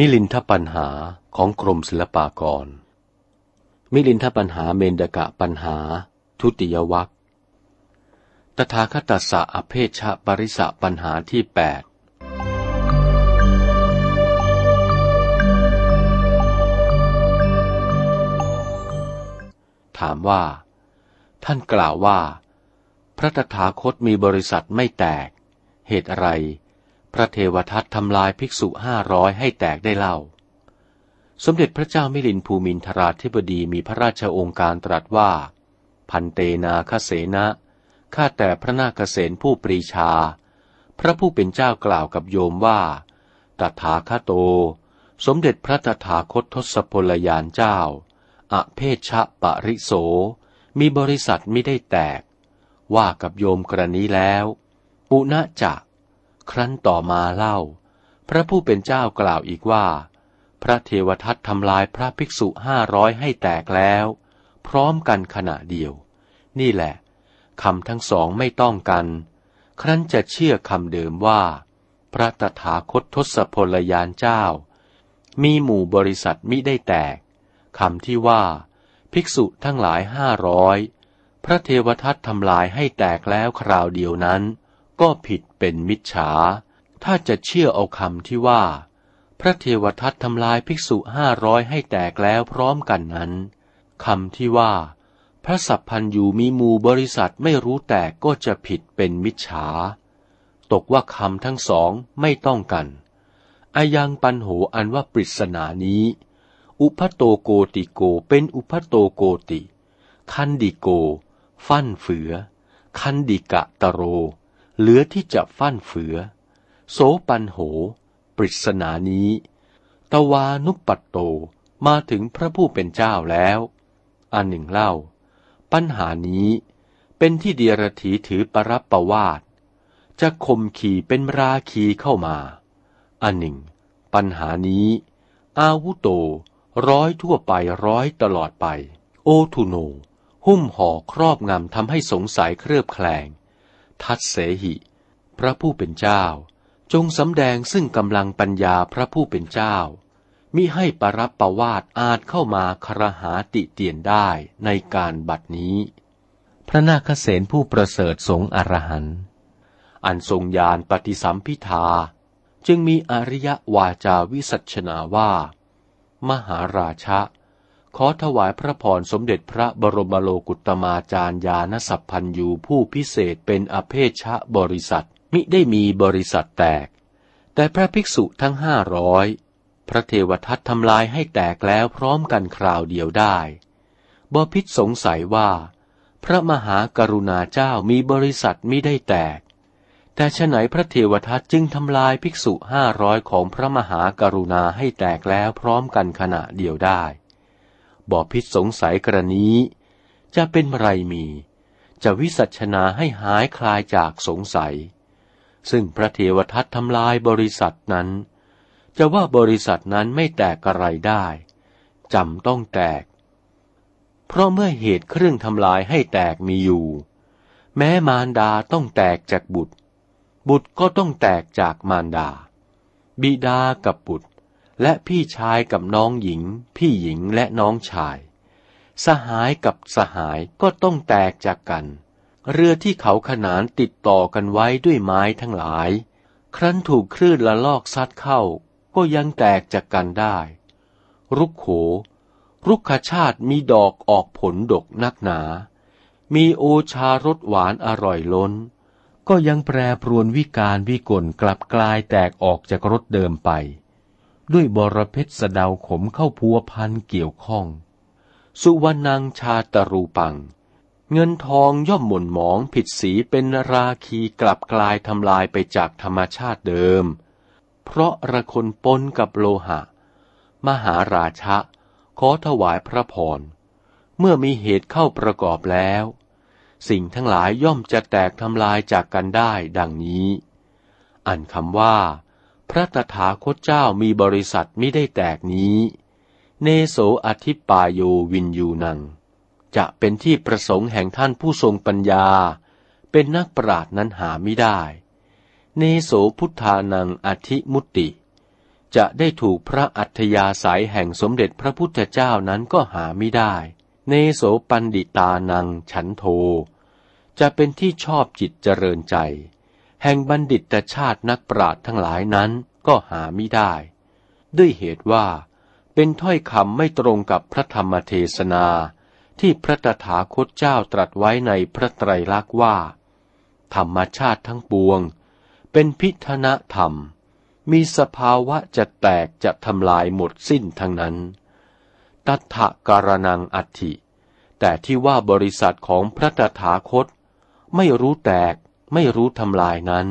มิลินทปัญหาของกรมศิลปากร มิลินทปัญหาเมนดกะปัญหา ทุติยวัคตถาคตสะอเพชะปริสะปัญหาที่แปดถามว่า ท่านกล่าวว่า พระตถาคตมีบริษัทไม่แตก เหตุอะไร พระเทวทัตทำลายภิกษุห้าร้อยให้แตกได้เล่า สมเด็จพระเจ้ามิลินภูมินทราธิบดีมีพระราชองค์การตรัสว่า พันเตนาคเสนะข้าแต่พระนาคเษนผู้ปรีชา พระผู้เป็นเจ้ากล่าวกับโยมว่า ตถาคโต สมเด็จพระตถาคตทศพลยานเจ้า อเพชะปริโส มีบริษัทไม่ได้แตก ว่ากับโยมกรณีแล้ว ปุณะจัก ครั้นต่อมาเล่า พระผู้เป็นเจ้ากล่าวอีกว่า พระเทวทัตทำลายพระภิกษุห้าร้อยให้แตกแล้ว พร้อมกันขณะเดียว นี่แหละคำทั้งสองไม่ต้องกัน ครั้นจะเชื่อคำเดิมว่า พระตถาคตทศพลยานเจ้า มีหมู่บริษัทมิได้แตกคำที่ว่า ภิกษุทั้งหลายห้าร้อยพระเทวทัตทำลายให้แตกแล้วคราวเดียวนั้น ก็ผิดเป็นมิจฉา ถ้าจะเชื่อเอาคำที่ว่า พระเทวทัตทำลายภิกษุห้าร้อยให้แตกแล้วพร้อมกันนั้นคำที่ว่า พระสัพพันยูมีมูบริษัทไม่รู้แตกก็จะผิดเป็นมิจฉา ตกว่าคำทั้งสองไม่ต้องกันอายังปันโหอันว่าปริศนานี้ อุพัโตโกติโกเป็นอุพัโตโกติ คันดิโก ฟั่นเฟือ คัณฐิกตโร เหลือที่จะฟั่นเฟือ โสปัญโห ปริศนานี้ ตวานุปปัตโตมาถึงพระผู้เป็นเจ้าแล้ว อันหนึ่งเล่า ปัญหานี้เป็นที่เดียรถีย์ถือปรัปวาทจะคมขี่เป็นราคีเข้ามา อันหนึ่ง ปัญหานี้ อาวุโตร้อยทั่วไปร้อยตลอดไป โอทุโน หุ้มห่อครอบงำทำให้สงสัยเครือบแคลง ทัดเสหิ พระผู้เป็นเจ้า จงสำแดงซึ่งกำลังปัญญาพระผู้เป็นเจ้า มิให้ปรับประวาดอาจเข้ามาครหาติเตียนได้ในการบัดนี้ พระนาคเษนผู้ประเสริฐสงอรหันอันทรงยานปฏิสัมพิทา จึงมีอริยวาจาวิสัชนาว่า มหาราชะ ขอถวายพระพรสมเด็จพระบรมโลกุตมาจารยานสัพพันยูผู้พิเศษเป็นอเพชะบริษัทมิได้มีบริษัทแตก แต่พระภิกษุทั้งห้าร้อยพระเทวทัตทำลายให้แตกแล้วพร้อมกันคราวเดียวได้บพิษสงสัยว่า พระมหากรุณาเจ้ามีบริษัทมิได้แตก แต่ฉไหนพระเทวทัตจึงทำลายภิกษุห้าร้อยของพระมหากรุณาให้แตกแล้วพร้อมกันขณะเดียวได้ บอพิษสงสัยกรณีจะเป็นไรมี จะวิสัชนาให้หายคลายจากสงสัย ซึ่งพระเทวทัตทำลายบริษัทนั้น จะว่าบริษัทนั้นไม่แตกอะไรได้จำต้องแตก เพราะเมื่อเหตุเครื่องทำลายให้แตกมีอยู่ แม้มารดาต้องแตกจากบุตร บุตรก็ต้องแตกจากมารดา บิดากับบุตร และพี่ชายกับน้องหญิง พี่หญิงและน้องชาย สหายกับสหายก็ต้องแตกจากกัน เรือที่เขาขนานติดต่อกันไว้ด้วยไม้ทั้งหลาย ครั้นถูกคลื่นละลอกซัดเข้า ก็ยังแตกจากกันได้ รุกโข รุกขชาติมีดอกออกผลดกนักหนา มีโอชารสหวานอร่อยล้น ก็ยังแปรปรวนวิการวิกลกลับกลายแตกออกจากรสเดิมไป ด้วยบรเพชรสดาวขมเข้าพัวพันเกี่ยวข้อง สุวรรณังชาตรูปัง เงินทองย่อมหม่นหมองผิดสีเป็นราคีกลับกลายทำลายไปจากธรรมชาติเดิม เพราะระคนปนกับโลหะ มหาราชะ ขอถวายพระพร เมื่อมีเหตุเข้าประกอบแล้ว สิ่งทั้งหลายย่อมจะแตกทำลายจากกันได้ดังนี้ อันคำว่า พระตถาคตเจ้ามีบริษัทไมิได้แตกนี้ เนโสอธิปายโยวินยูนัง จะเป็นที่ประสงค์แห่งท่านผู้ทรงปัญญา เป็นนักปราดนั้นหาไม่ได้ เนโสพุทธานังอธิมุตติจจะได้ถูกพระอัธยาศัยแห่งสมเด็จพระพุทธเจ้านั้นก็หาไม่ได้ เนโสปันดิตานังฉันโท จะเป็นที่ชอบจิตเจริญใจ แห่งบัณฑิตชาตินักปราชญ์ทั้งหลายนั้นก็หาไม่ได้ ด้วยเหตุว่าเป็นถ้อยคำไม่ตรงกับพระธรรมเทศนาที่พระตถาคตเจ้าตรัสไว้ในพระไตรลักษณ์ว่า ธรรมชาติทั้งปวง เป็นพิธนธรรม มีสภาวะจะแตกจะทำลายหมดสิ้นทั้งนั้น ตัทะการนังอัติแต่ที่ว่าบริษัทของพระตถาคต ไม่รู้แตก ไม่รู้ทำลายนั้น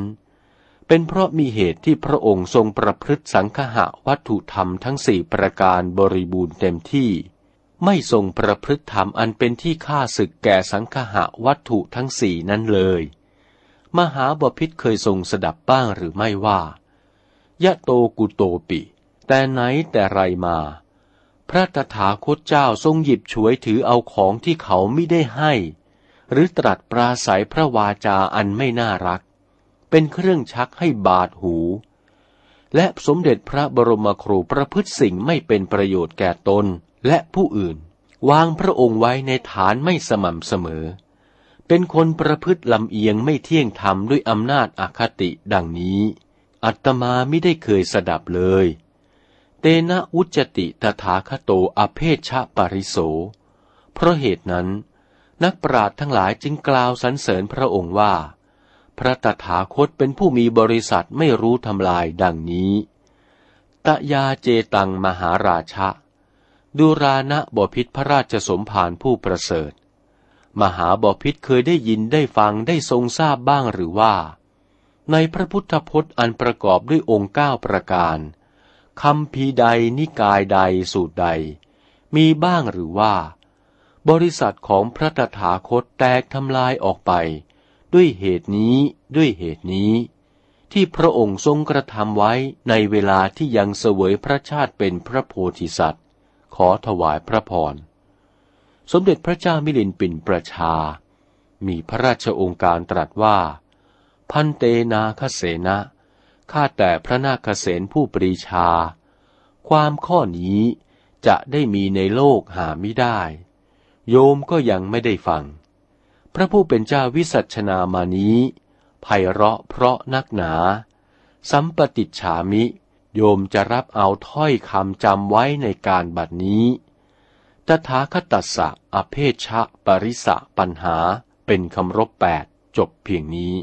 เป็นเพราะมีเหตุที่พระองค์ทรงประพฤติสังคหะวัตถุธรรมทั้งสี่ประการบริบูรณ์เต็มที่ ไม่ทรงประพฤติธรรมอันเป็นที่ฆ่าศึกแก่สังคหะวัตถุทั้งสี่นั้นเลย มหาบพิษเคยทรงสดับบ้างหรือไม่ว่ายะโตกุโตปิ แต่ไหนแต่ไรมา พระตถาคตเจ้าทรงหยิบฉวยถือเอาของที่เขาไม่ได้ให้ หรือตรัสปราศัยพระวาจาอันไม่น่ารัก เป็นเครื่องชักให้บาดหู และสมเด็จพระบรมครูประพฤติสิ่งไม่เป็นประโยชน์แก่ตนและผู้อื่น วางพระองค์ไว้ในฐานไม่สม่ำเสมอ เป็นคนประพฤติลำเอียงไม่เที่ยงธรรมด้วยอำนาจอคติดังนี้ อัตมาไม่ได้เคยสดับเลย เตนะอุจติตถาคโตอเพชชะปริโส เพราะเหตุนั้น นักปราชญ์ทั้งหลายจึงกล่าวสรรเสริญพระองค์ว่า พระตถาคตเป็นผู้มีบริษัทไม่รู้ทำลายดังนี้ ตยาเจตังมหาราชะ ดูรานะบพิษพระราชสมภารผู้ประเสริฐ มหาบพิษเคยได้ยินได้ฟังได้ทรงทราบบ้างหรือว่า ในพระพุทธพจน์อันประกอบด้วยองค์เก้าประการคำพีใดนิกายใดสูตรใด มีบ้างหรือว่า บริษัทของพระตถาคตแตกทำลายออกไป ด้วยเหตุนี้ด้วยเหตุนี้ ที่พระองค์ทรงกระทำไว้ในเวลาที่ยังเสวยพระชาติเป็นพระโพธิสัตว์ ขอถวายพระพร สมเด็จพระเจ้ามิลินปินประชา มีพระราชองค์การตรัสว่า พันเตนาคเสนะข้าแต่พระนาคเสนผู้ปรีชา ความข้อนี้จะได้มีในโลกหาไม่ได้ โยมก็ยังไม่ได้ฟัง พระผู้เป็นเจ้าวิสัชนามานี้ไพเราะเพราะนักหนา สัมปติฉามิ โยมจะรับเอาถ้อยคำจำไว้ในการบัดนี้ ตถาคตัสสะอเพชะปริสะปัญหาเป็นคำรบแปดจบเพียงนี้